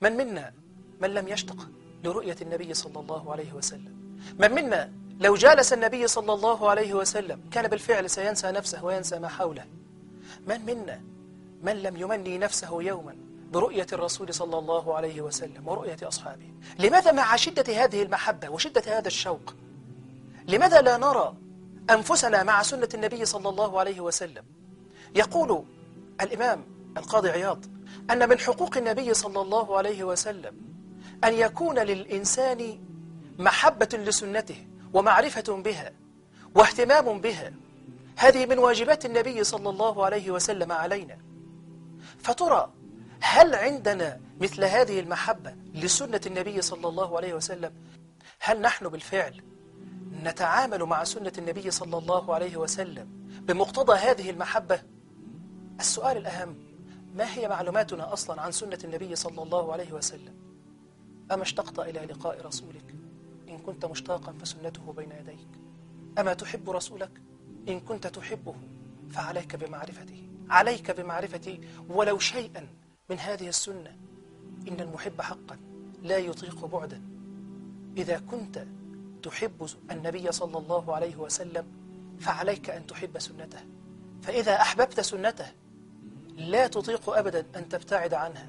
من منا من لم يشتق لرؤية النبي صلى الله عليه وسلم؟ من منا لو جالس النبي صلى الله عليه وسلم كان بالفعل سينسى نفسه وينسى ما حوله. من منا من لم يمني نفسه يوما برؤية الرسول صلى الله عليه وسلم ورؤية أصحابه؟ لماذا مع شدة هذه المحبة وشدة هذا الشوق؟ لماذا لا نرى أنفسنا مع سنة النبي صلى الله عليه وسلم؟ يقول الإمام القاضي عياض أن من حقوق النبي صلى الله عليه وسلم أن يكون للإنسان محبة لسنته ومعرفة بها واهتمام بها. هذه من واجبات النبي صلى الله عليه وسلم علينا. فترى هل عندنا مثل هذه المحبة لسنة النبي صلى الله عليه وسلم؟ هل نحن بالفعل نتعامل مع سنة النبي صلى الله عليه وسلم بمقتضى هذه المحبة؟ السؤال الأهم ما هي معلوماتنا أصلا عن سنة النبي صلى الله عليه وسلم؟ أما اشتقت إلى لقاء رسولك؟ إن كنت مشتاقا فسنته بين يديك. أما تحب رسولك؟ إن كنت تحبه فعليك بمعرفته. عليك بمعرفة ولو شيئا من هذه السنة. إن المحب حقا لا يطيق بعدا. إذا كنت تحب النبي صلى الله عليه وسلم فعليك أن تحب سنته. فإذا أحببت سنته لا تطيق أبدا أن تبتعد عنها.